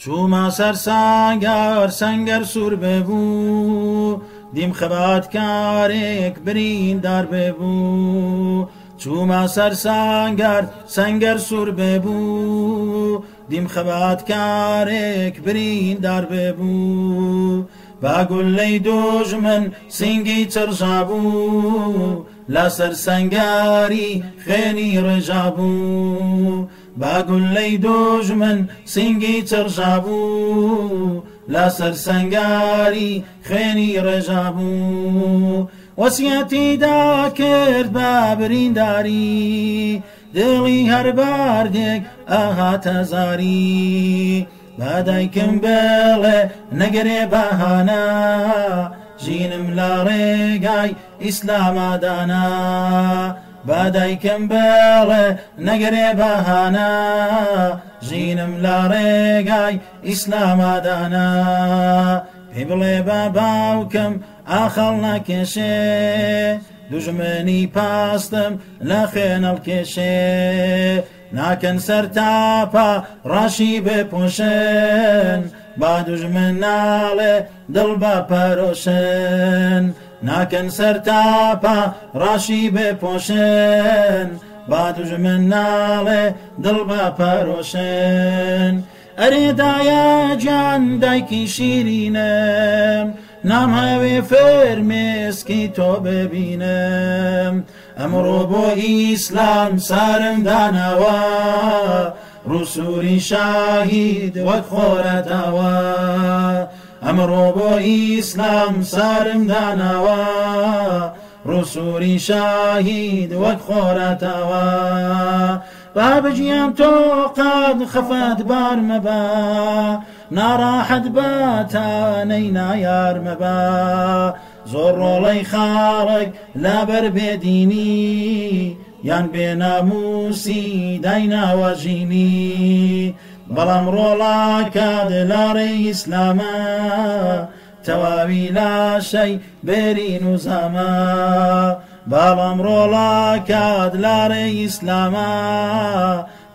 چوومە سەر ساگار سەنگەر سوور ببوو دیم خەبات کارێک بریندار ببوو چوومە سەر ساگار سەنگەر سوور ببوو دیم خەبات کارێک بریندار ببوو باگول لەی دۆژ من سنگی چڕژابوو لەسەر سەنگاری خێنی ڕێژابوو باگون لەی دۆژمن سنگی چڕژابوو لەسەر سنگاری خوێنی ڕێژابوو وەسیەتی داکرد با برینداری دڵی هەر باردێک ئاهاتە زاری بادایکم بڵێ نەگەرێ بەهانە ژینم لە ڕێگای ئیسلامادانە با دایکم بەڵێ نەگەرێ بەهانا ژینم لا ڕێگای ئیسلامادانا پێ بڵێ بە باوکم ئاخەڵ نەکێشێ دژمنی پاستم لە خێنەڵ کێشێ ناکەن سەر تاپا ڕاشی بپۆشن با دژمن ناڵێ دڵ بە پەرۆشن. ناکەن سەر تاپا ڕاشی بپۆشن با دوژمن ناڵێ دڵ بە پەرۆشن ئەرێدایە جان دایکی شیرینم نامەوێ فەرمێسکی تۆ ببینم ئەمڕۆ بۆ ئیسلام سارم داناوە ڕوسوری شاهید وەک خۆرە داوە. ئەمڕۆ بۆ ئیسلام سارم داناوە ڕسووری شاهید وەک خۆراتەوە با بجیان تۆ قاد خەفەت بار مەبە ناڕاحەت بە تانەی نایار مەبە زۆر ڕۆڵەی خاڕێک لابەر بێدینی یان بێناموسی دایناوەژینی بەڵام ڕۆڵا کادلاڕی ئیسلامە تەواوی لاشەی بێرین و زامە بابام ڕۆڵا کادلاڕی ئیسلامە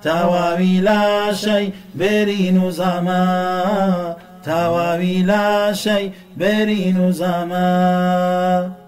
تەواوی لاشەی بێرین و زامە تەواوی لاشەی بێرین و زامە